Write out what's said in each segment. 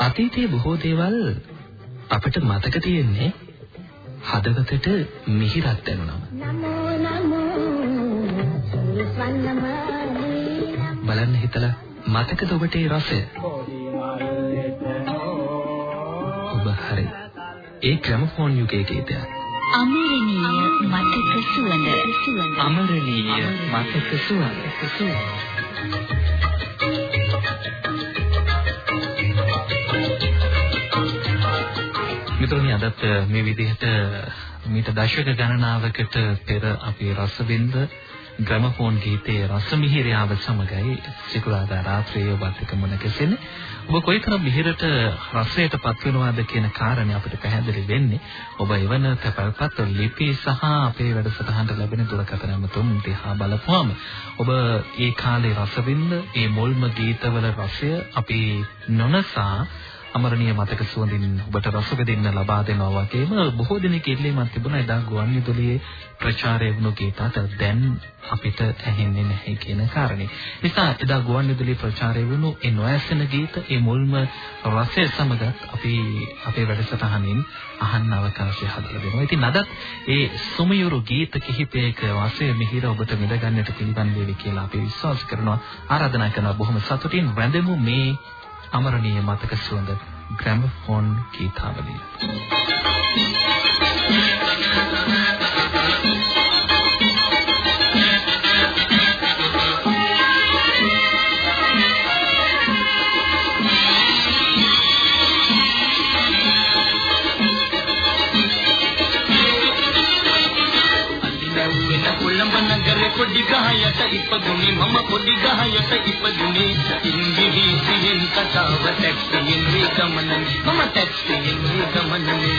අතීතයේ බොහෝ දේවල් අපිට මතක තියෙන්නේ හදවතට මිහිරක් දැනුනම. බලන්න හිතලා මතකද ඔබට ඒ රසය? ඔබ හරි. ඒ ග්‍රැමෆෝන් යුගයේ ගීතයක්. අමරණීය මතක සුවඳ සුවඳ අමරණීය මතක සුවඳ සුවඳ මිතුරුනි අදත් මේ විදිහට මීට දශක ගණනාවකට පෙර අපි රසවින්ද ග්‍රැමෆෝන් ගීතයේ රසමිහිරයාව සමගයි සිකුරාදා රාත්‍රියේ ඔබත් එක්ක මුණ ගැසෙන්නේ. ඔබ කොයිතරම් මිහිරට රසයටපත් වෙනවද කියන කාරණේ අපිට පැහැදිලි වෙන්නේ ඔබ එවන තැපල්පත් ලිපි සහ අපේ වැඩසටහනට ලැබෙන දුරකථන නම්තුම් දිහා බලපුවම ඔබ ඒ කාලේ රසවින්ද ඒ මුල්ම ගීතවල රසය අපි නොනසා අමරණීය මතක සුවඳින් ඔබට රස විඳින්න ලබා දෙනවා වගේම බොහෝ දෙනෙක් ඉල්ලීමක් තිබුණා එදා ගුවන්විදුලියේ ප්‍රචාරය වුණු ගීතات දැන් අපිට ඇහෙන්නේ නැහැ කියන කාරණේ. නිසා එදා ගුවන්විදුලියේ ප්‍රචාරය වුණු ඒ නොඇසෙන ගීත ඒ මුල්ම රසය සමග අපි අපේ වැඩසටහනින් අහන්න අවකාශය හදලා දෙනවා. ඉතින් අදත් ඒ සුමයුරු ගීත කිහිපයක වාසය මිහිර ඔබට විඳ ගන්නට පිළිවන් වේවි කියලා අපි විශ්වාස කරනවා. ආරාධනා කරනවා බොහොම සතුටින් වැඳෙමු මේ අමරණීය මතක සුවඳ ග්‍රැමෆෝන් ගීතාවලිය. පොඩි ගහයට ඉපදුනේ මම පොඩි ගහයට ඉපදුනේ. ඉංග්‍රීසියෙන් කතාව ටැක්සියෙන් මේ ගමනනේ මම ටැක්සියෙන් මේ ගමනනේ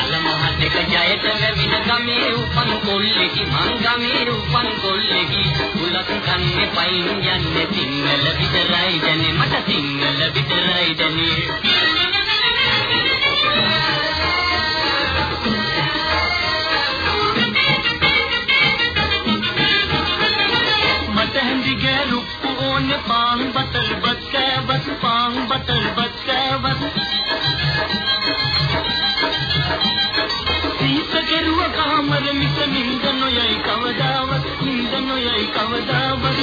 යලමහතක ජයට වැවින ගමේ උපන් කොල්ලෙකි මං ගමේ උපන් කොල්ලෙකි. උලක් කන්නේ පයින් යන්නේ සිංහල විතරයි දැනේ මට සිංහල විතරයි දැනේ. ඕනේ පාන් බතල් බත් කෑවත් පාන් බතල් බත් කෑවත්. සීත කෙරුව කාමර මිස නින්ද නොයයි කවදාවත් නින්ද නොයයි කවදාවත්.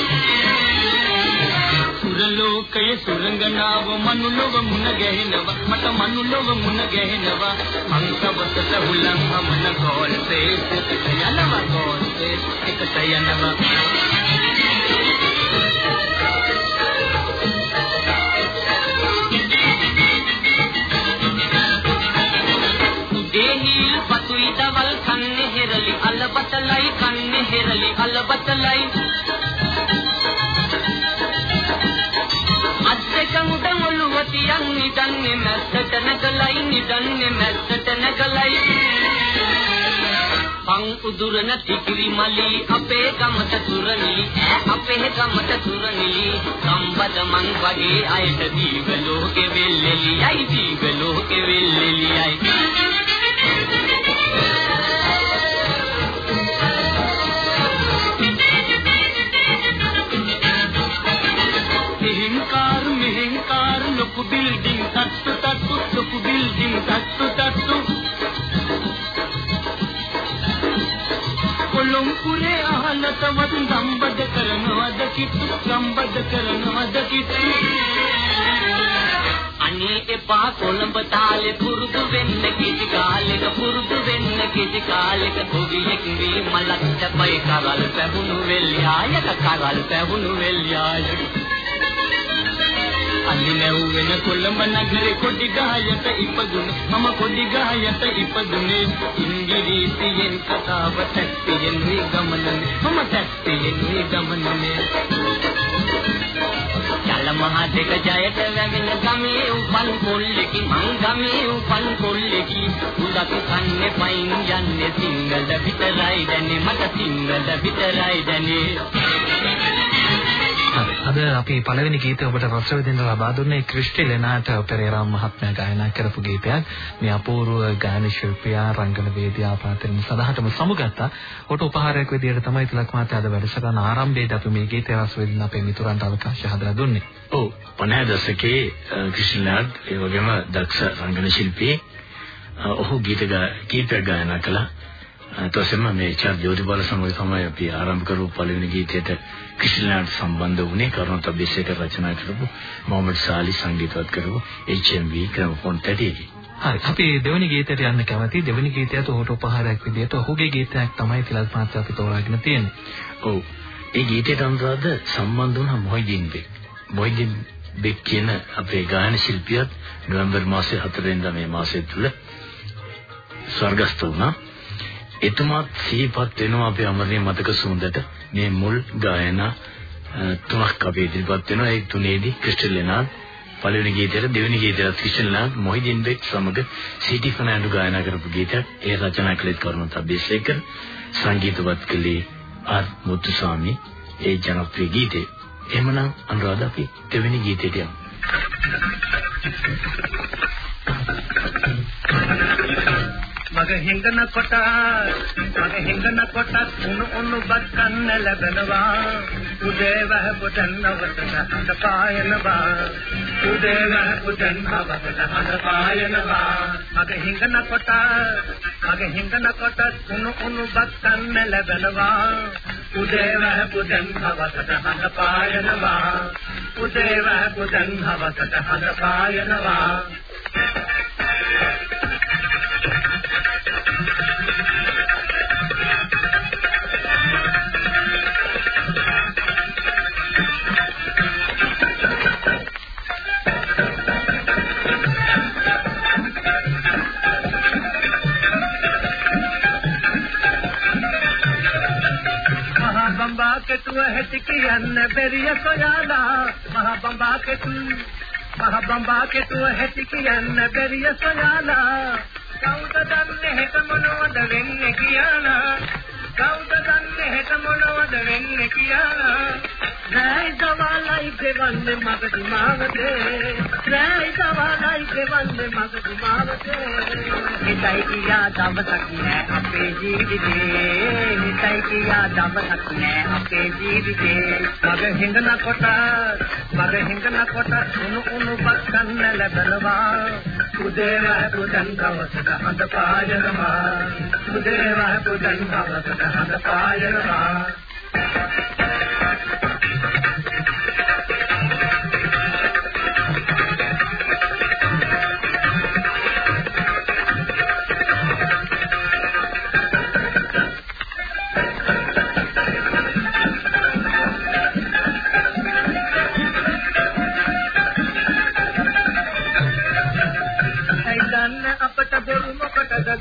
සුරලෝකයේ සුරංගනාව මනුලොව මුණ ගැහෙනවා. මට මනුලොව මුණ ගැහෙනවා. අංකවතට හුලං හමන ගෝල් පේස් යනවා ගෝල් අලබතලයි කන්නේ හෙරලි අලබතලයි අද්දකම් දමුලුව තියන් නිදන්නේ මැස්සට නැගලයි නිදන්නේ මැස්සට නැගලයි පං උදුරන තිකිරි මලි අපේ ගමට තුරනිලි අපේ ගමට තුරනිලි සම්බද මං වගේ අයට දීව ලෝකෙ වෙල්ලෙලි අයි දීව ලෝකෙ වෙල්ලෙලි ලොකු බිල්ඩින් තට්ටු තට්ටු ලොකු බිල්ඩින් තට්ටු තට්ටු කොළොම්පුරේ අහලතවත් සම්බද කරනවද කිට්ටු සම්බද කරනවද කිට්ටු අනේ එපා කොළඹ තාලේ පුරුදු වෙන්න කිසි කාලෙක පුරුදු වෙන්න කිසි කාලෙක. තොවියෙක් වී මලක්ට පය කරල් පැහුණු වෙල්යායක කරල් පැහුණු වෙල්යායක. අලි නැව්වෙන කොළඹ නගරේ කොඩි ගහයට ඉපදුනේ. මම කොඩි ගහයට ඉපදුනේ ඉංග්‍රීසියෙන් කතාව ටැක්සියෙන් මේ ගමනනේ. මම ටැක්සියෙන් මේ ගමනනේ. චල මහ දෙක ජයට වැවෙන ගමේ උපන් කොල්ලෙකි මං ගමේ උපන් කොල්ලෙකි. උලක් කන්නේ පයින් යන්නේ සිංගල විතරයි දැනේ මට සිංගල විතරයි දැනේ. අද අද අපි පළවෙනි ගීතය ඔබට රස විඳින්න ලබා දුන්නේ ක්‍රිස්ටි ලෙනාට පෙරේරා මහත්මයා ගායනා කරපු ගීතයක්. මේ අපූර්ව ගායන ශිල්පියා රංගන වේදිකා පාත්‍රෙන් සදාහටම සමුගත්තා. කොට උපහාරයක් විදියට තමයි තිලක් මහත්තයා අද වැඩසටහන ආරම්භයේදී අපි මේ ගීතය රස විඳින්න අපේ මිතුරන්ට අවකාශය හදලා දුන්නේ. ඔව් 50 දශකයේ ක්‍රිස්ටි ලෙනාඩ් ඒ වගේම දක්ෂ රංගන ශිල්පී ඔහු ගීත ගීත ගායනා කළා. ඊටසෙම මේ චාර් ජෝතිබාල සමග තමයි අපි ආරම්භ කරපු පළවෙනි ගීතයට ක්‍රිස්ටිනාට සම්බන්ධ වුණේ කරුණාත අබේසේක රචනා කරපු මොහමඩ් සාලි සංගීතවත් කරපු HMV ග්‍රැමෆෝන් තැටියේ. හරි අපි දෙවෙනි ගීතයට යන්න කැමතියි දෙවෙනි ගීතයත් ඔහුට උපහාරයක් විදිහට ඔහුගේ ගීතයක් තමයි තිලක් මාත්‍යා අපි තෝරාගෙන තියෙන්නේ. ඔව්. ඒ ගීතයට අනුරාධ සම්බන්ධ වුණා මොහිදින් බෙක්. මොහිදින් බෙක් කියන අපේ ගායන ශිල්පියාත් නොවැම්බර් මාසයේ 4 වෙනිදා මේ මාසය තුල ස්වර්ගස්ථ වුණා. එතුමාත් සිහිපත් වෙනවා අපේ අමරණීය මතක සුන්දරට මේ මුල් ගායන තුනක් අපි ඉදිරිපත් වෙනවා. ඒ තුනේදී ක්‍රිස්ටල් ලෙනාඩ් පළවෙනි ගීතයට දෙවෙනි ගීතයට ක්‍රිස්ටල් ලෙනාඩ් මොහිදින් බෙක් සමග සීටි ෆර්නෑන්ඩෝ ගායනා කරපු ගීතයක්. ඒ රචනා කළේ කරුණාත අබේසේකර් සංගීතවත් කළේ ආර්. මුතුසාමි ඒ ජනප්‍රිය ගීතය. එහෙමනම් අනුරාධ අපි දෙවෙනි ගීතයට යමු. මග හිඟන කොට මග හිඟන කොට උණු උණු බත් කන්න ලැබෙනවා. උදේ වහ පුතන් අවසන හඳ පායනවා. උදේ වහ පුතන් අවසන හඳ පායනවා. මග හිඟන කොට මග හිඟන කොට උණු උණු බත් කන්න ලැබෙනවා. උදේ වහ පුතන් අවසන හඳ පායනවා. උදේ වහ පුතන් අවසන හඳ පායනවා. කෙටුව හැටි කියන්න බැරිය සොයාලා. මහ බඹා කෙටු මහ බඹා කෙටුව හැටි කියන්න බැරිය සොයාලා. කවුද දන්නේ හෙට මොනවද වෙන්නේ කියලා. කවුද දන්නේ හෙට මොනවද වෙන්නේ කියලා. රැයි දවල්යි දෙවන්නේ මගදී මාවතේ රැයි දවල්යි දෙවන්නේ මගදී මාවතේ හිතයි කියා දවසක් නෑ අපේ ජීවිතේ. හිතයි කියා දවසක් නෑ අපේ ජීවිතේ. මග හිඟන කොට මග හිඟන කොට උණු උණු පස්සන්න ලැබෙනවා. උදේව පුදන් දවසක හඳ පායනවා උදේව පුදන් දවසක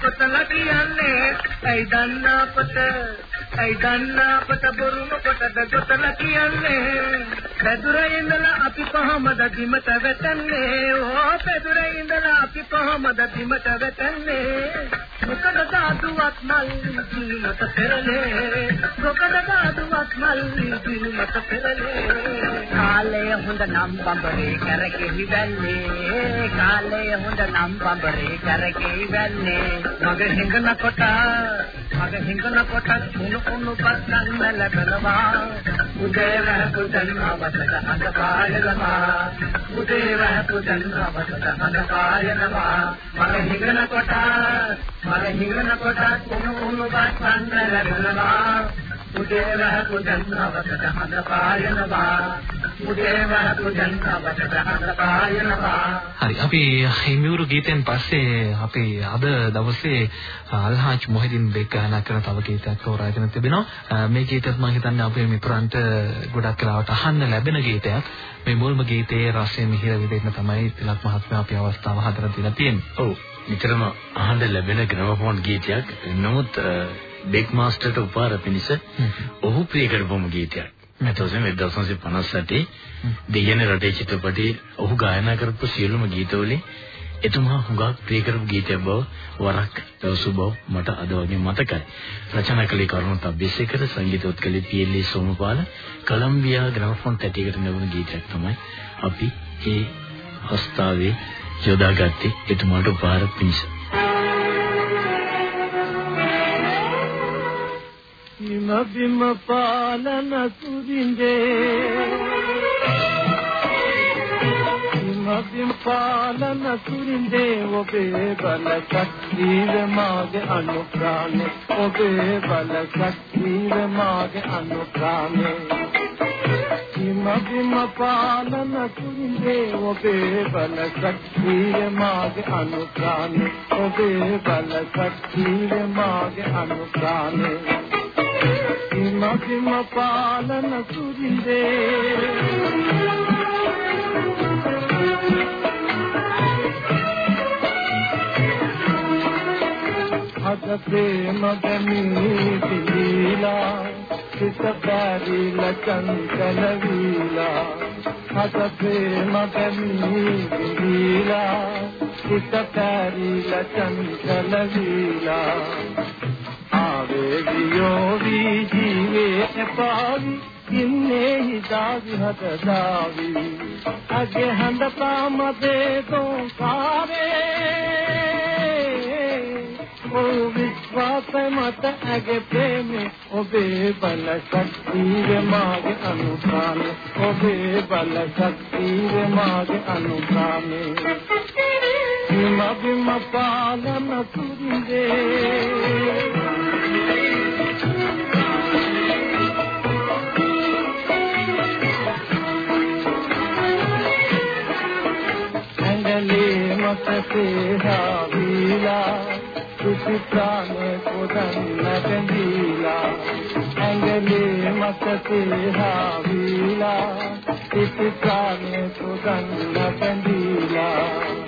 හඳ පායනවා ඇයි දන්න අපට ඇයි දන්න අපට බොරු මොකටද ගොතල කියන්නේ පැදුර ඉඳලා අපි කොහමද බිමට වැටෙන්නේ? ඕ පැදුර ඉඳලා අපි කොහමද බිමට වැටෙන්නේ? මොකද සාදුවත් මල් දිනමත පෙරලේ? මොකද සාදුවත් මල් දිනමත පෙරලේ කාලය හොඳ නම් බඹරේ කරකෙහි වැල්ලේ. කාලය හොඳ නම් බඹරේ කරකෙහි වැල්ලේ. මග හිඟන කොට මග හිඟන කොට උණු උණු පස්සන්න ලැබෙනවා උදේ වහ පුතන් අවසක අඳ පායනවා. උදේ වහ පුතන් අවසක අඳ පායනවා. මග හිඟන කොට මග හිඟන කොට උණු උණු පස්සන්න ලැබෙනවා හරි අපි හිමියුරු ගීතෙන් පස්සේ අපි අද දවසේ අල්හාජ් මොහිදින් බෙක් ගායනා කරන තව ගීතයක් තෝරාගෙන තිබෙනවා. මේ ගීතත් මම හිතන්නේ අපේ මිතුරන්ට ගොඩක් වෙලාවට අහන්න ලැබෙන ගීතයක්. මේ මුල්ම ගීතයේ රසය මිහිර විදිහට තමයි තිලක් මහත්මයා අපි අවස්ථාව හදලා දීලා තියෙන්නේ. ඔව් නිතරම අහන්න ලැබෙන ග්‍රැමෆෝන් ගීතයක්. නමුත් බෙක් මාස්ටර්ට උපාර පිණිස ඔහු ප්‍රිය කරපුම ගීතයක් එතකොට 1958 දෙයන රටේ චිත්‍රපටයේ ඔහු ගායනා කරපු සියලුම ගීතවලින් එතුමා හුඟක් ප්‍රිය කරපු ගීතයක් බව වරක් දවසු බව මට අද වගේ මතකයි. රචනා කළේ කරුණාත අබ්බේසේකර සංගීතවත් කළේ P L A. Somapala Columbia gramophone තැටියකට නැවුණු ගීතයක් තමයි අපි ඒ අවස්ථාවේ යොදාගත්තේ එතුමාට උපහාර පිණිස. හිම බිම පාලන සුරින්දේ මදින් පාලන සුරින්දේ ඔබේ බල ශක්තිව මාගේ අනුප්‍රාණේ ඔබේ බල ශක්තිව මාගේ අනුප්‍රාණේ මදින් පාලන සුරින්දේ ඔබේ බල ශක්තිව මාගේ අනුප්‍රාණේ ඔබේ බල ශක්තිව මාගේ අනුප්‍රාණේ මදින් පාලන සුරින්දේ අද ප්‍රේම ගමී පිළිලා සිත බැරිල චංචල වීලා. අද ප්‍රේම ගමී පිළිලා සිත බැරිල චංචල වීලා. ආවේගියෝ වී ජීවේ එපාවි ඉන්නේ හිතාවි හද දාවි අගේ හඳ පාමදේ තෝ කාරේ ඔව් විශ්වාස මත ඇගේ ප්‍රේමේ ඔබේ බල ශක්තිය මාගේ අනුපාන ඔබේ බල ශක්තිය මාගේ අනුපානේ හිම බිම පාලන සුරින්දේ ඇඟලේ මතකේ හාවිලා සුසි ප්‍රාණේ පොදන්නට දීලා. ඇඟලේ මතකේ හාවිලා සුසි ප්‍රාණේ පොදන්නට දීලා.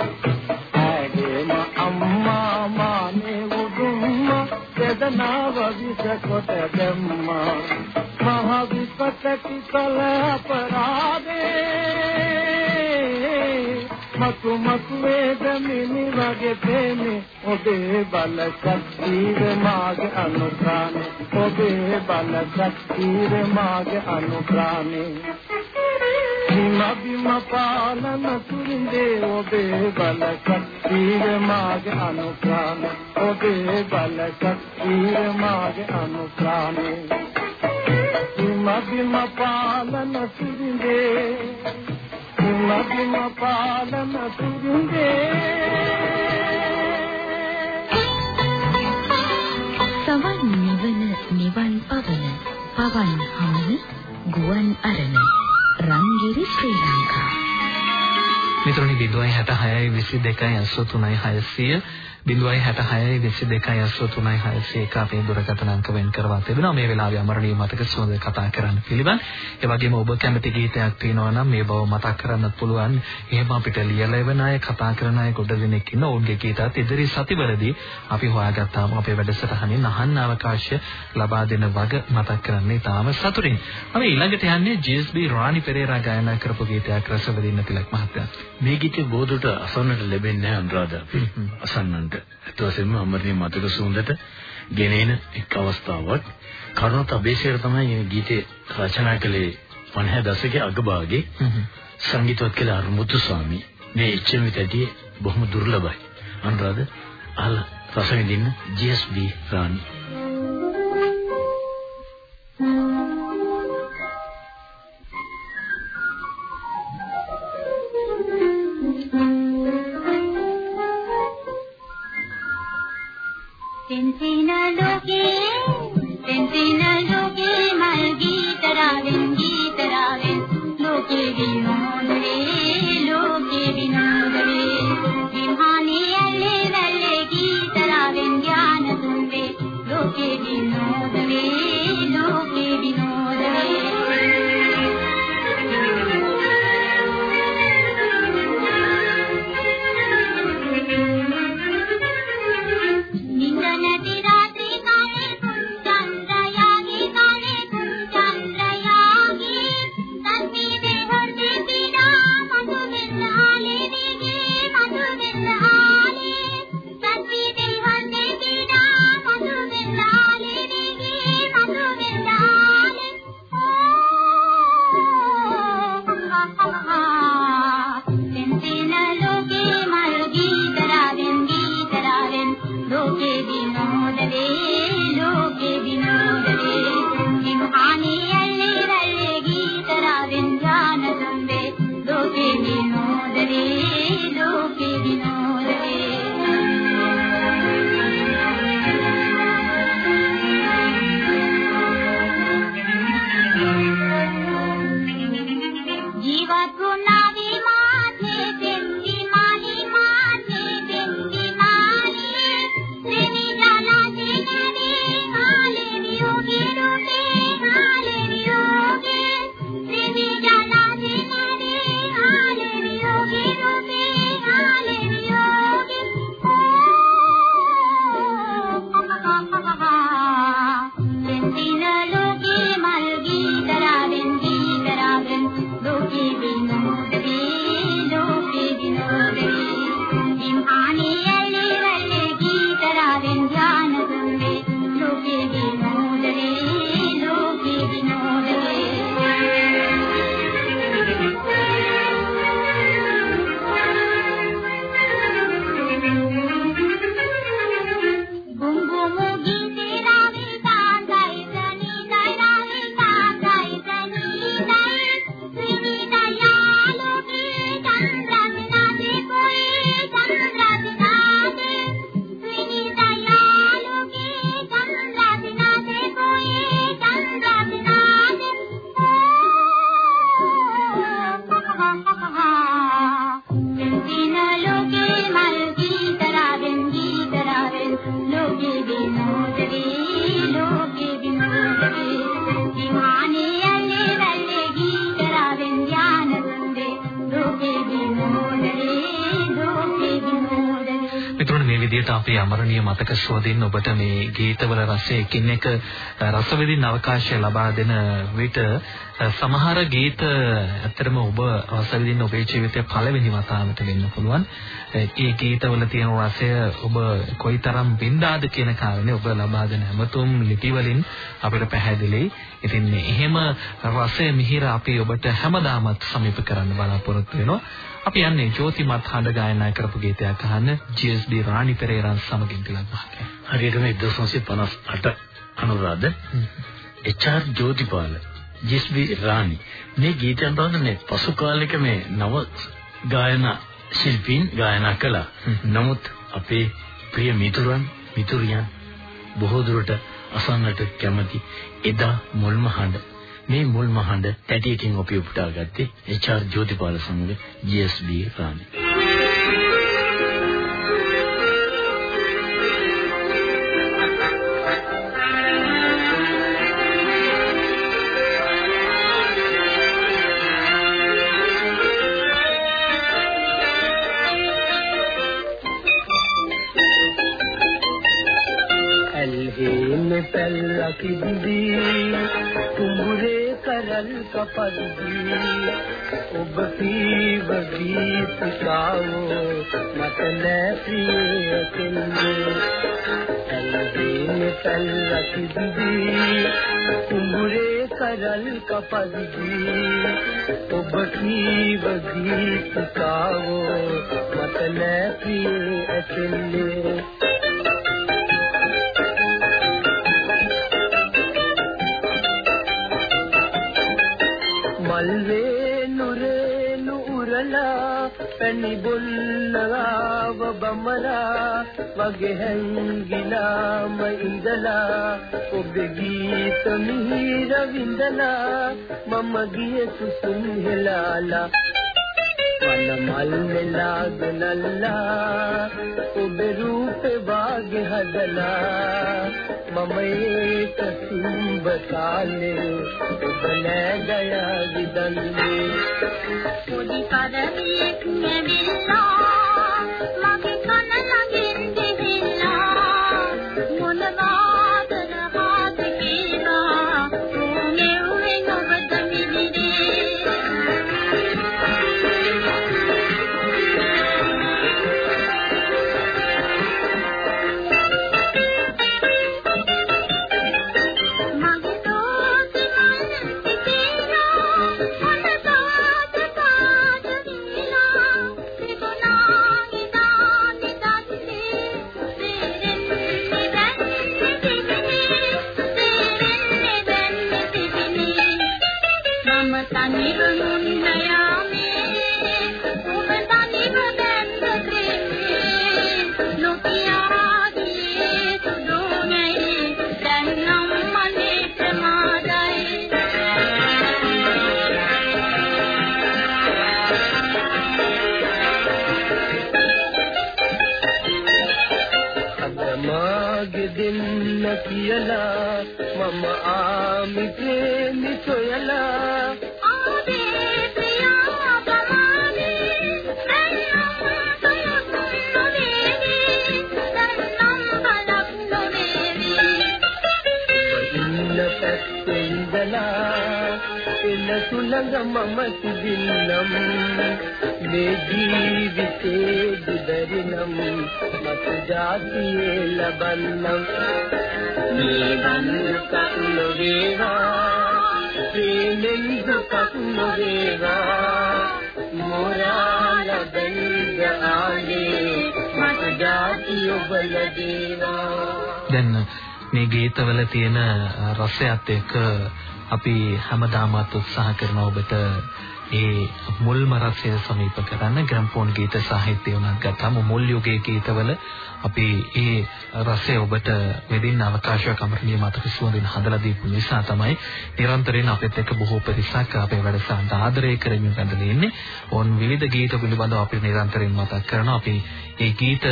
වේදනාව විස කොට දැම්මා මහ විපතටි කල අපරාදේ මතු මතු වේදමිනි වගේ ප්‍රේමේ ඔබේ බල ශක්තිව මාගේ අනුප්‍රාණේ ඔබේ බල ශක්තිව මාගේ අනුප්‍රාණේ හිම බිම පාලන තුරින්දේ ඔබේ බල ශක්තිව මාගේ අනුප්‍රාණේ ඔබේ බල ශක්තිව මාගේ අනුප්‍රාණේ හිම බිම පාලන තුරින්දේ මගින පාලම තුරුඳේ සවන් නිවන නිවන් පවන පවන් හමන ගුවන් අරණ රංගිරි ශ්‍රී ලංකා. මිත්‍රනි 066 22 83 600 066 22 83 601 අපේ දුරකථන අංක වෙන් කරවා තිබෙනවා මේ වෙලාවේ අමරණීය මතක සුවඳ කතා කරන්න පිළිවන්. ඒ වගේම ඔබ කැමති ගීතයක් තියෙනවා නම් මේ බව මතක් කරන්නත් පුළුවන්. එහෙම අපිට ලියලා එවන අය කතා කරන අය ගොඩ දෙනෙක් ඉන්න ඔවුන්ගේ ගීතත් ඉදිරි සතිවලදී අපි හොයාගත්තාම අපේ වැඩසටහනින් අහන්න අවකාශය ලබා දෙන වග මතක් කරන්නේ තාම සතුටින්. අපි ඊළඟට යන්නේ JSB රාණි පෙරේරා ගායනා කරපු ගීතයක් රසවිඳින්න තිලක් මහත්තයා. මේ ගීතේ බොහෝදුරට අසන්නට ලැබෙන්නේ නැහැ අනුරාධා. අසන්නන්ට. ඒත් වශයෙන්ම අමරණීය මතක සුවඳට ගෙනෙන එක් අවස්ථාවක්. කරුණාත අබේසේර තමයි මේ ගීතේ රචනා කළේ 50 දශකයේ අගභාගයේ. සංගීතවත් කළ අරුමුතු ස්වාමී. මේ එච්චම විදිහට බොහොම දුර්ලභයි. අනුරාධ අහලා රස විඳින්න GSB රාණි අමරණීය මතක සුවඳින් ඔබට මේ ගීතවල රසය එකින් එක රස විඳින්න අවකාශය ලබා දෙන විට සමහර ගීත ඇත්තටම ඔබ රස විඳින්න ඔබේ ජීවිතයේ පළවෙනි වතාවට වෙන්න පුළුවන්. ඒ ගීතවල තියෙන රසය ඔබ කොයිතරම් වින්දාද කියන කාරණේ ඔබ ලබා දෙන හැමතුම් ලිපි වලින් අපිට පැහැදිලියි. ඉතින් එහෙම රසය මිහිර අපි ඔබට හැමදාමත් සමීප කරන්න බලාපොරොත්තු වෙනවා. අපි යන්නේ ජෝතිමත් හඬ ගායනා කරපු ගීතයක් අහන්න GSB රාණි පෙරේරා සමගින් තිලක් මහත්මයා. හරියටම 1958 අනුරාධ HR ජෝතිපාල GSB රාණි මේ ගීතයන් බලන්නේ පසු කාලෙක මේ නව ගායනා ශිල්පීන් ගායනා කළා. නමුත් අපේ ප්‍රිය මිතුරන් මිතුරියන් බොහෝ දුරට අසන්නට කැමති එදා මුල්ම හඬ මේ මුල්ම හඬ තැටියකින් අපි උපුටා ගත්තේ එච්.ආර්. ජෝතිපාල සමග ජී.එස්.බී. රාණි කරල් කපද්දී ඔබ කීව ගීතිකාවෝ මට නෑ ප්‍රිය කෙන්නේ ඇල්දීන පැල්ල කිදිදී කුඹුරේ කරල් කපද්දී ඔබ කීව ගීතිකාවෝ මට නෑ ප්‍රිය කෙන්නේ පැණි බොල්ලාව බමලා වගේ හැංගිලාම ඉඳලා ඔබේ ගීත මිහිර විඳලා මම ගිය සුසුම් හෙලාලා වන මල් වෙලාගෙනල්ලා ඔබේ රූපේ වාගේ හදලා මම ඒක සුඹ කාලේ ඔබ නෑ ගයා විදන්නේ පොඩි පදවියෙක් නැවිලා මගේ කන ළඟින් ජාතියේ ලබන්නම් මේ බන්දුකක් නොවේවා ප්‍රේමෙන් දුකක් නොවේවා මොරාල බෙන්ද ආලේ මට ජාති ඔබල දේවා දැන් මේ ගීතවල තියෙන රසයත් එක්ක අපි හැමදාමත් උත්සාහ කරන ඔබට ඒ මුල්ම රසය සමීප කරන්න ග්‍රැම්ෆෝන් ගීත සාහිත්‍ය උනත් ගත්තම මුල් යුගයේ ගීතවල අපි ඒ රසය ඔබට වෙදින්න අවකාශයක් අමරණීය මතක සුවඳින් හදලා දීපු නිසා තමයි නිරන්තරයෙන් අපිත් එක්ක බොහෝ පිරිසක් අපේ වැඩසටහනට ආදරය කරමින් රැඳෙන්නේ ඉන්නේ. ඕන් විවිධ ගීත පිළිබඳව අපි නිරන්තරයෙන් මතක් කරනවා. අපි ඒ ගීත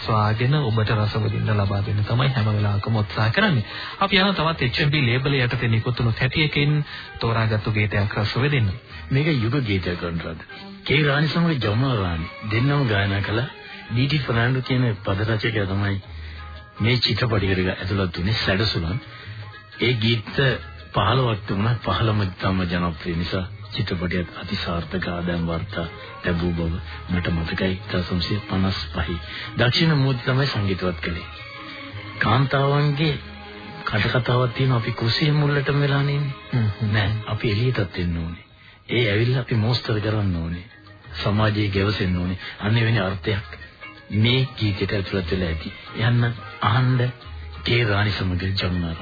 ස්වාගෙන ඔබට රස විඳින්න ලබා දෙන්න තමයි හැම වෙලාවකම උත්සාහ කරන්නේ. අපි යන තවත් HMB ලේබල් යටතේ නිකුත්ුණු හැටියකින් තෝරාගත්තු ගීතයක් රස විඳින්න. මේක යුග ගීතයක් කරනවාද? කේ රාණි සමග ජමුනා රාණි දෙන්නම ගායනා කළා ඩීටි ෆර්නැන්ඩෝ කියන පද රචකයා තමයි මේ චිත්‍රපටයකට ඇතුළත් වුණේ සැඩසුලන්. ඒ ගීත 15ක් තිබුණා 15ම තම ජනප්‍රිය නිසා චිත්‍රපටයත් අතිසාර්ථක ආදායම් වාර්තා ලැබූ බව මට මතකයි 1955. දක්ෂිණ මූර්ති තමයි සංගීතවත් කළේ. කාන්තාවන්ගේ කටකතාවක් තියෙන අපි කුසිය මුල්ලටම වෙලා නෑ. අපි එළියටත් එන්න ඕනේ. ඒ ඇවිල්ලා අපි මෝස්තර කරන්න ඕනේ. සමාජයේ ගැවසෙන්න ඕනේ. අන්න වෙන අර්ථයක් මේ ගීතයට ඇතුළත් වෙලා ඇති. යන්න අහන්න කේ රාණි සමග ජමුනා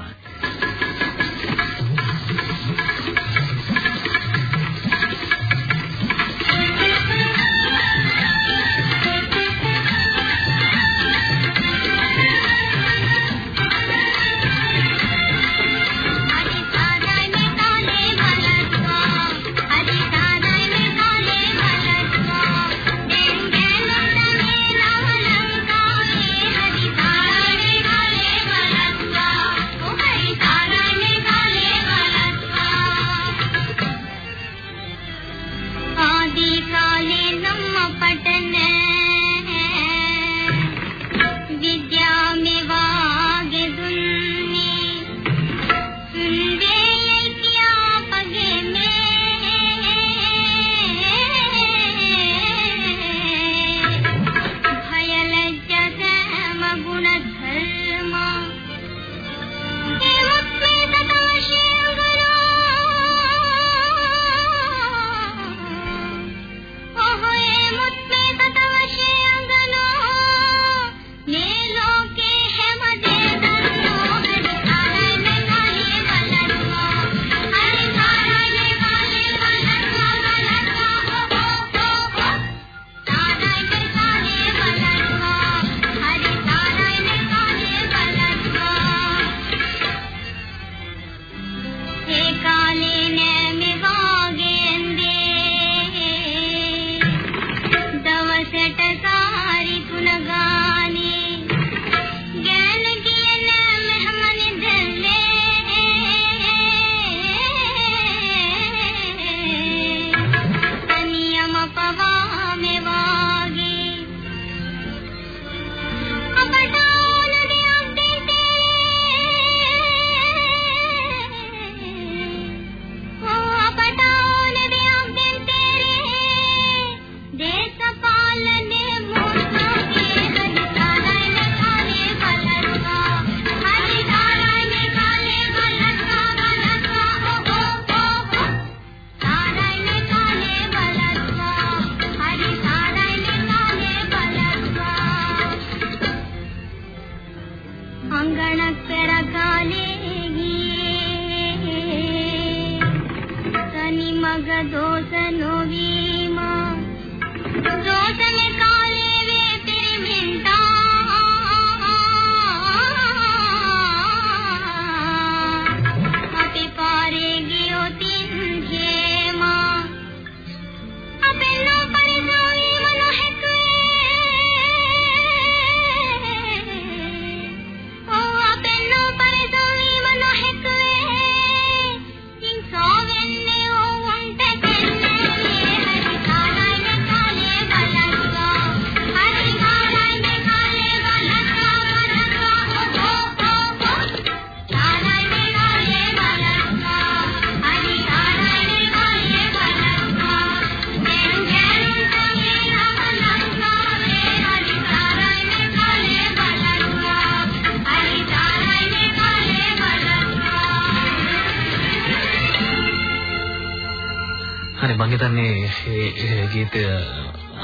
ගීතය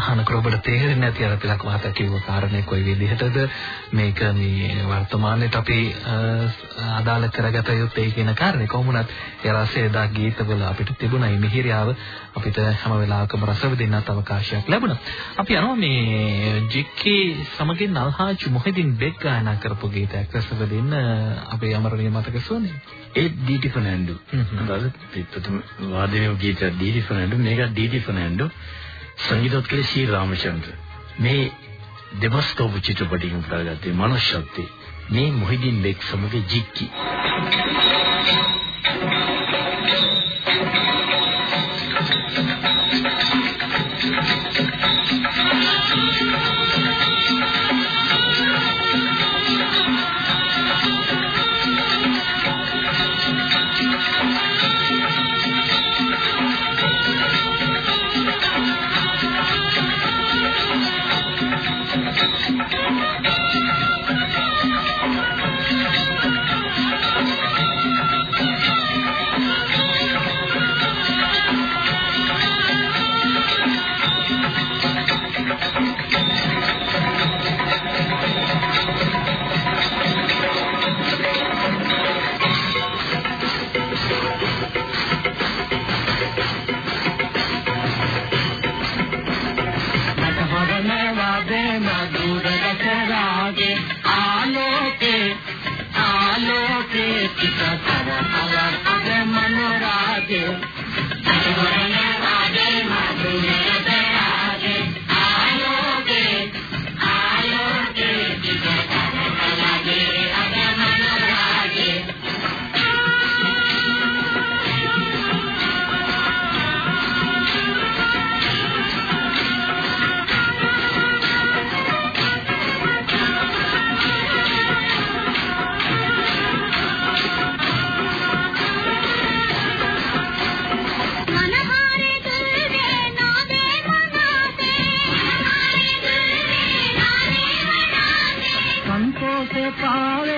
අහනකොට ඔබට තේරෙන්නේ නැති අර තිලක් මහතා කිව්ව කාරණේ කොයි විදිහටද මේක මේ වර්තමානයේට අපි අදාළ කරගත යුත්තේ කියන කාරණේ කොහොමුණත් ඒ රසය දා ගීතවල අපිට තිබුණා මේ මිහිරියාව අපිට හැම වෙලාවකම රස විඳින්නත් අවකාශයක් ලැබුණා. අපි යනවා මේ ජික්කේ සමගින් අල්හාජ් මොහිදින් බෙක් ගායනා කරපු ගීතයක් රස විඳින්න අපේ අමරණීය මතක සෝනේ. ඒ ඩීටි ෆර්නැන්ඩෝ. අදාළ ප්‍රථම වාදනයේ ගීත ඩීටි ෆර්නැන්ඩෝ මේක ඩීටි ෆර්නැන්ඩෝ සංගීතවත් කළේ සී රාමචන්ද්‍ර. මේ දෙවස්තෝප චිත්‍රපටයෙන් උපුටාගත්තේ මනුෂ්‍යත්වයේ මේ මොහිදින් බෙක් සමග ජික්කි. पावे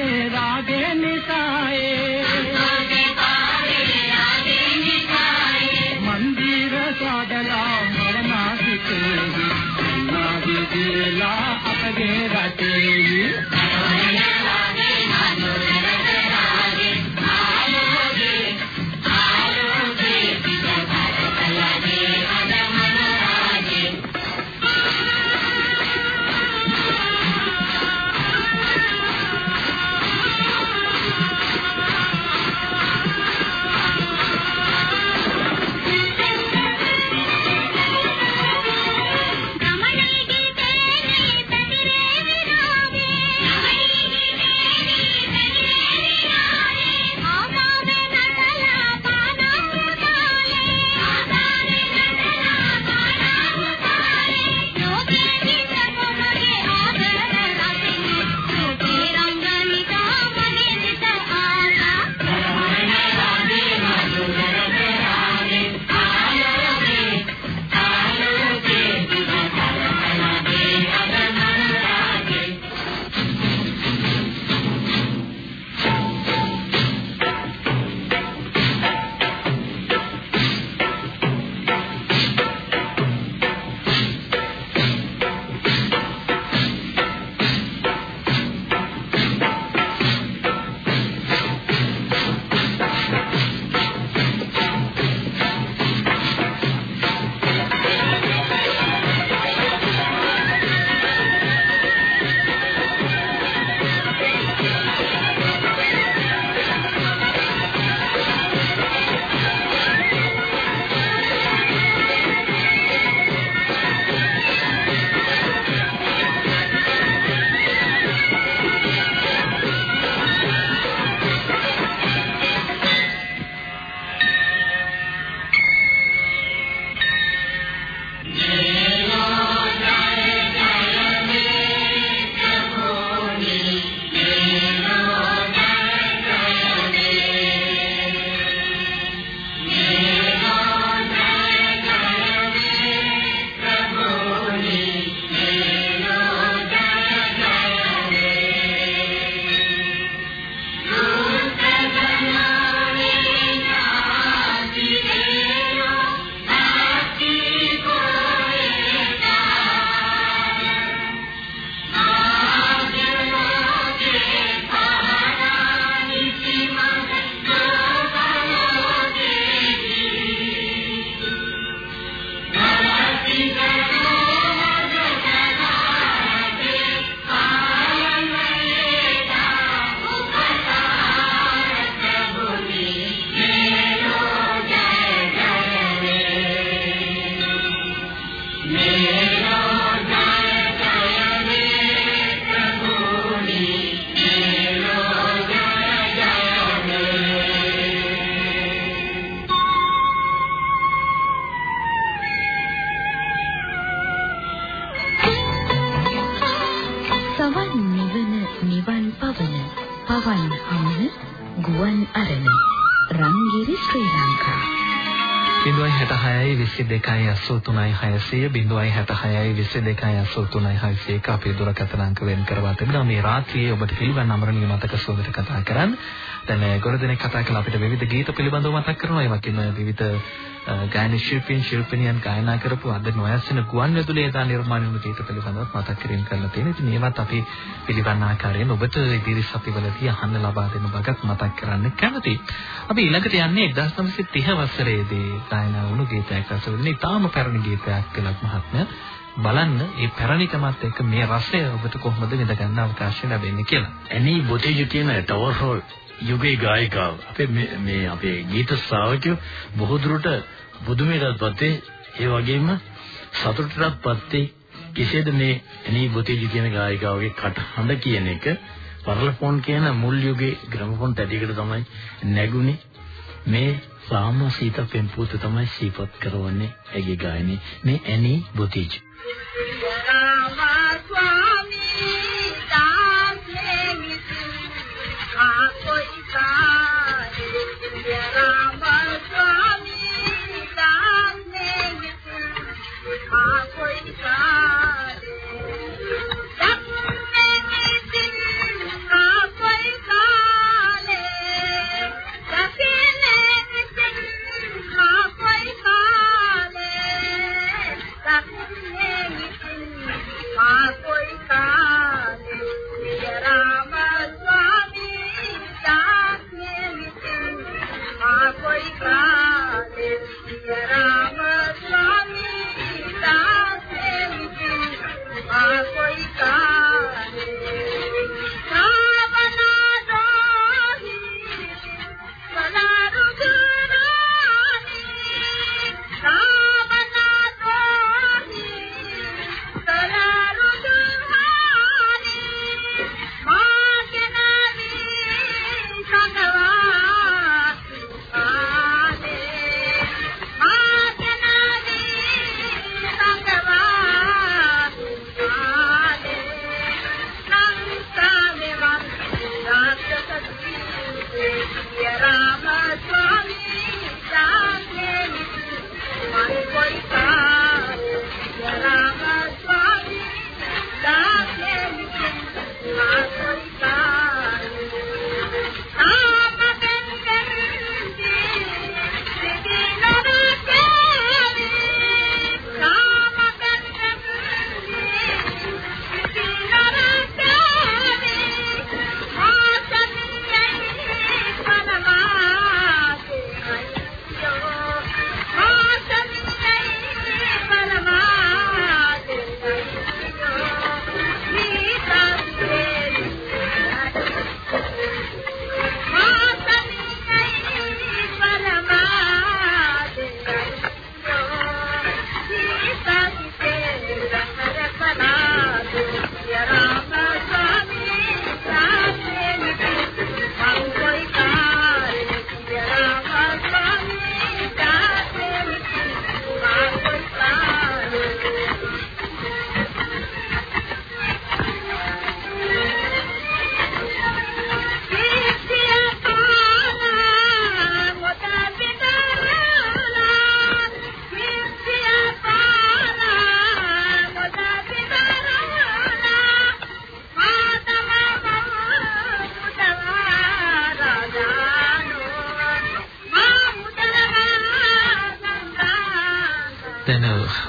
066 22 83 600 066 22 83 අපේ දුරකථන අංක වෙන් කරවා තිබෙනවා මේ රාත්‍රියේ ඔබට පිළිවන් අමරණීය මතක සුවඳට කතා කරන්න. දැන් ගොඩ දෙනෙක් කතා කළා අපිට විවිධ ගීත පිළිබඳව මතක් කරනවා. ඒ වගේම විවිධ ගායන ශිල්පීන් ශිල්පිනියන් ගායනා කරපු අද නොයැසෙන ගුවන් විදුලියේ දා නිර්මාණය වුණු ගීත පිළිබඳව මතක් කිරීම කරලා තියෙනවා. ඉතින් මේවත් අපි පිළිවන් ආකාරයෙන් ඔබට ඉදිරි සතිවලදී අහන්න ලබා දෙන බගත් මතක් කරන්න කැමතියි. අපි ඊළඟට යන්නේ 1930 වසරේදී ගායනා වුණු ගීතයක් රසවිඳින ඉතාම පැරණි ගීතයක් කියලා මහත්මයා බලන්න මේ පැරණිකමත් එක්ක මේ රසය ඔබට කොහොමද විඳ ගන්න අවකාශය ලැබෙන්නේ කියලා. ඇනි බොටේජ් කියන ටවර් හෝල් යුගයේ ගායිකාව. අපේ මේ- මේ අපේ ගීත ශ්‍රාවකයෝ බොහෝ දුරට බුදුමේටත් පත්තේ ඒ වගේම සතුටටත් පත්තේ කෙසේද මේ එනී බොතේජි කියන ගායිකාවගේ කටහඬ කියන එක. පරලෆෝන් කියන මුල් යුගයේ ග්‍රැමෆෝන් තැටියකට තමයි නැගුණේ. මේ සාම සීත පෙම්පූත තමයි සීපත් කරවන්නේ ඇගේ ගායනේ මේ ඇනී බොතේජි. දැන්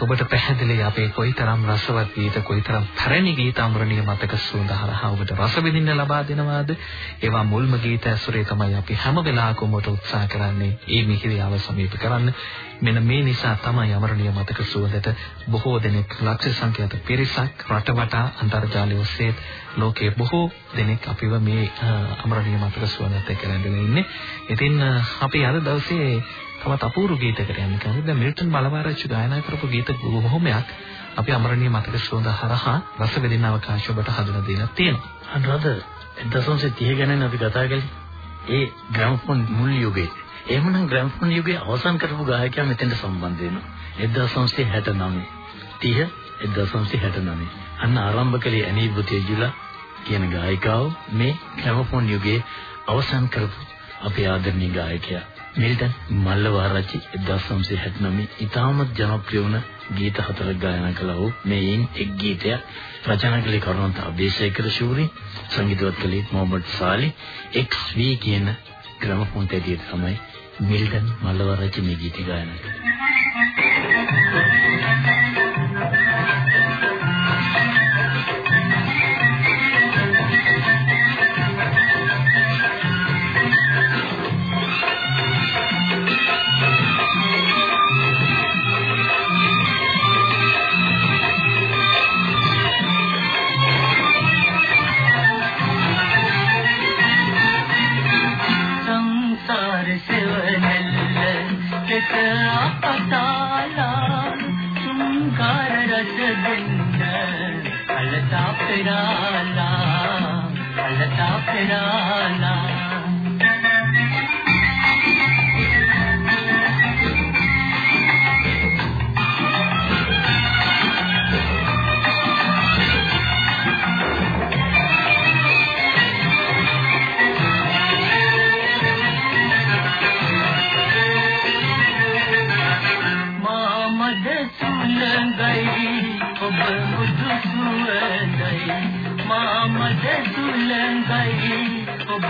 ඔබට පැහැදිලි අපේ කොයිතරම් රසවත් ගීත කොයිතරම් පැරණි ගීත අමරණීය මතක සුවඳ හරහා ඔබට රස විඳින්න ලබා දෙනවාද? ඒවා මුල්ම ගීත ඇසුරේ තමයි අපි හැම වෙලාවකම ඔබට උත්සාහ කරන්නේ. මේ මිහිරියාව සමීප කරන්න. මෙන්න මේ නිසා තමයි අමරණීය මතක සුවඳට බොහෝ දෙනෙක් ලක්ෂ සංඛ්‍යාත පිරිසක් රටවටා අන්තර්ජාලය ඔස්සේ ලෝකයේ බොහෝ දෙනෙක් අපිව මේ අ, අමරණීය මතක සුවඳත් එක්ක රැඳගෙන ඉන්නේ. ඉතින් අ, අපි අද දවසේ තවත් අපූර්ව ගීතයකට යන්න කලින් දැන් මිල්ටන් බලවාරච්චි ගායනා කරපු ගීත බොහොමයක් අපි අමරණීය මතක සුවඳ හරහා රස විඳින අවකාශය ඔබට හඳුනා දීලා තියෙනවා. අනුරාධ 1930 ගැන අපි කතා කළේ. ඒ ග්‍රැමෆෝන් මුල් යුගයේ. එහෙමනම් ග්‍රැමෆෝන් යුගයේ අවසන් කරපු ගායකයා මෙතෙන්ට සම්බන්ධ වෙනවා. 1969 30 1969. අන්න ආරම්භ කළේ ඇනී බුතේජුලා කියන ගායිකාව මේ ග්‍රැමෆෝන් යුගයේ අවසන් කරපු අපේ ආදරණීය ගායකයා. මිල්ටන් මල්ලවආරච්චි 1969 ඉතාමත් ජනප්‍රිය වුණ ගීත හතරක් ගායනා කළා වූ මේන් එක් ගීතයක් රචනා කළේ කරුණාන්ත අබේසේකර ශූරි සංගීතවත් කළේ මොහමඩ් සාලි XV කියන ග්‍රැමෆෝන් තැටියට තමයි මිල්ටන් මල්ලවආරච්චි මේ ගීත ගායනා කළේ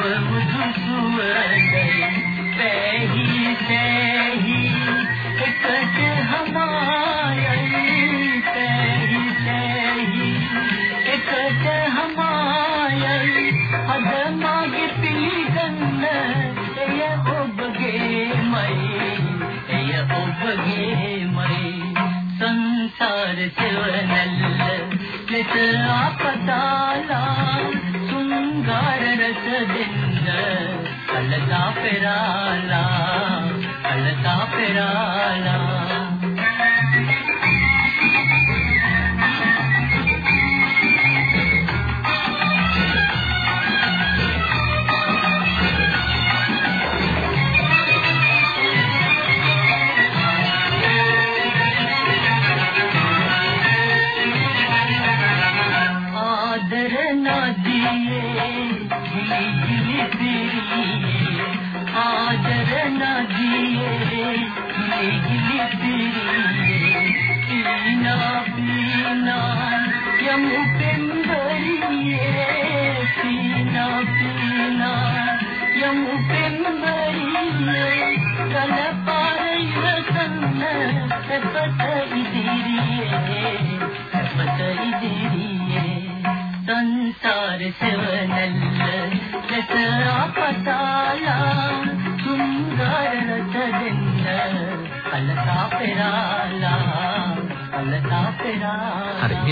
ඔබ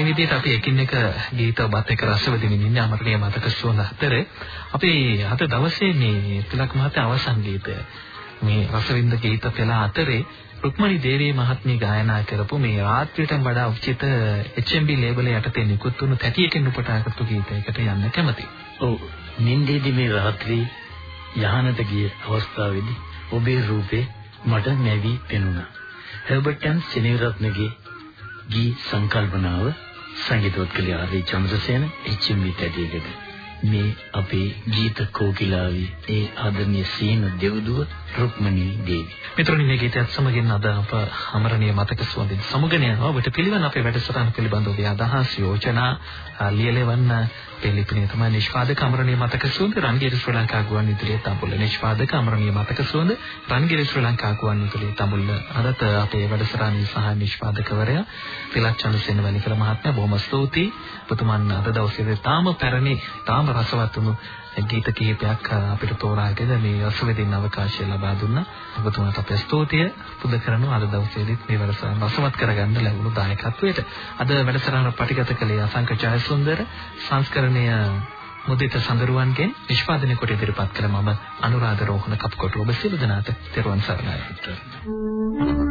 මේ විදිහට අපි එකින් එක ගීත ඔබත් එක්ක රස විඳින්න ඉන්නේ අමරණීය මතක සුවඳ අතර අපි අද දවසේ මේ තිලක් මහතා අවසන් ගීතය මේ රසවින්ද ගීත පෙළ අතරේ රුක්මනී දේවී මහත්මිය ගායනා කරපු මේ රාත්‍රියට වඩා උචිත HMB ලේබල් යටතේ නිකුත් වුණු තැටියකින් උපුටා කරපු ගීතයකට යන්න කැමතියි. ඔව් නින්දේදී මේ රාත්‍රී යහනට ගිය අවස්ථාවේදී ඔබේ රූපේ මට නැවි පෙනුණා. හෙල්බර්ට් සෙනෙවිරත්නගේ ගී සංකල්පනාව සංගීතවත් කළේ ආරේ චන්ද්‍රසේන HMB තැටියකට. මේ අපේ ගීත කෝකිලාවේ ඒ ආදරණීය සීන දෙව්දුව රුක්මනී දේවී. මිත්‍රනි මේ ගීතයත් සමගින් අද අප අමරණීය මතක සුවඳින් සමුගෙන යනවා. ඔබට පිළිවන් අපේ වැඩසටහන පිළිබඳව ඔබේ අදහස් යෝජනා අ, ලියලවන්න පිළිපිනේ තමයි නිෂ්පාදක අමරණීය මතක සුවඳ රන්ගිරි ශ්‍රී ලංකා ගුවන් විදුලියේ තඹුල්ල නිෂ්පාදක අමරණීය මතක සුවඳ රන්ගිරි ශ්‍රී ලංකා ගුවන් විදුලියේ තඹුල්ල අදත් අපේ වැඩසටහනේ සහ නිෂ්පාදකවරයා තිලක් චන්ද්‍රසේන වැලිකල මහත්මයා බොහොම ස්තුතියි. ඔබතුමන් අද දවසේ තාම පැරණි තාම රසවත් වුණු ගීත කිහිපයක් අපිට තෝරාගෙන මේ රසවිඳින්න අවකාශය ලබා දුන්නා. ඔබතුමාට අපේ ස්තුතිය පුද කරනවා අද දවසේදීත් මේ වැඩසටහන රසවත් කරගන්න ලැබුණු දායකත්වයට. අද වැඩසටහන පටිගත කළේ අසංක ජයසුන්දර සංස්කරණය මුදිත සඳරුවන්ගෙන් නිෂ්පාදනය කොට ඉදිරිපත් කළ මම අනුරාධ රෝහණ කප්කොට ඔබ සියලු දෙනාට තෙරුවන් සරණයි.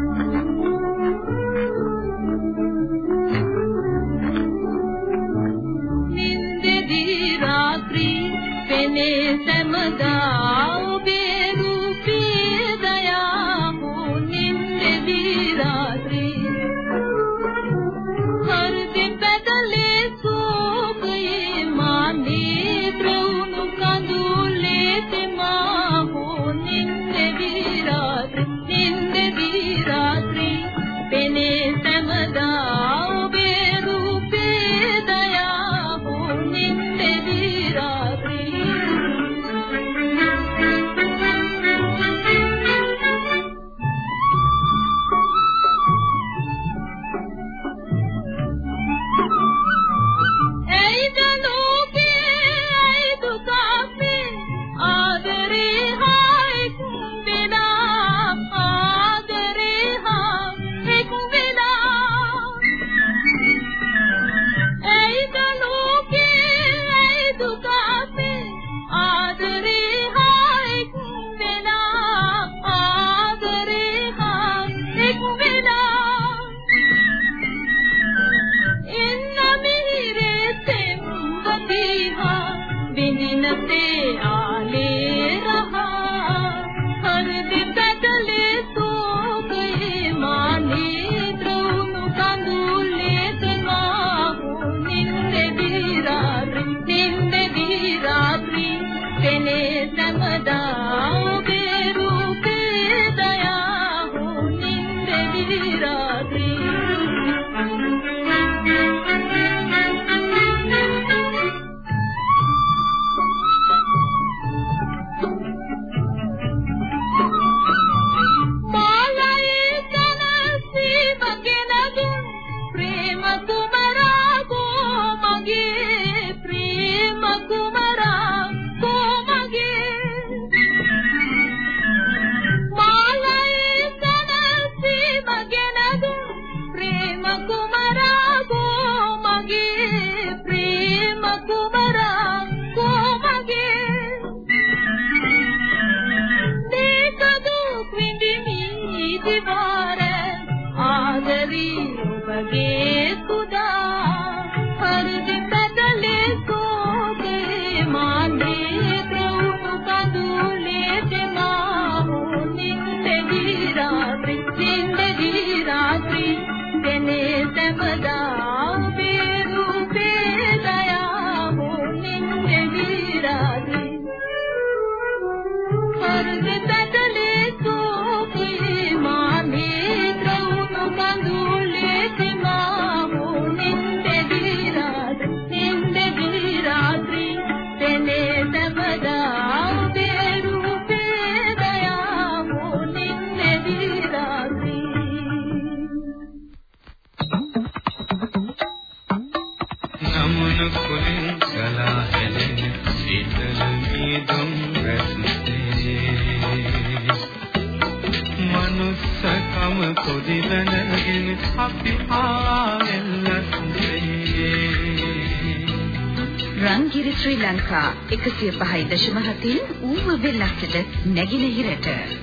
ලංකා 105.7 ඌව වෙල්ලස්ට නැගිනහිරට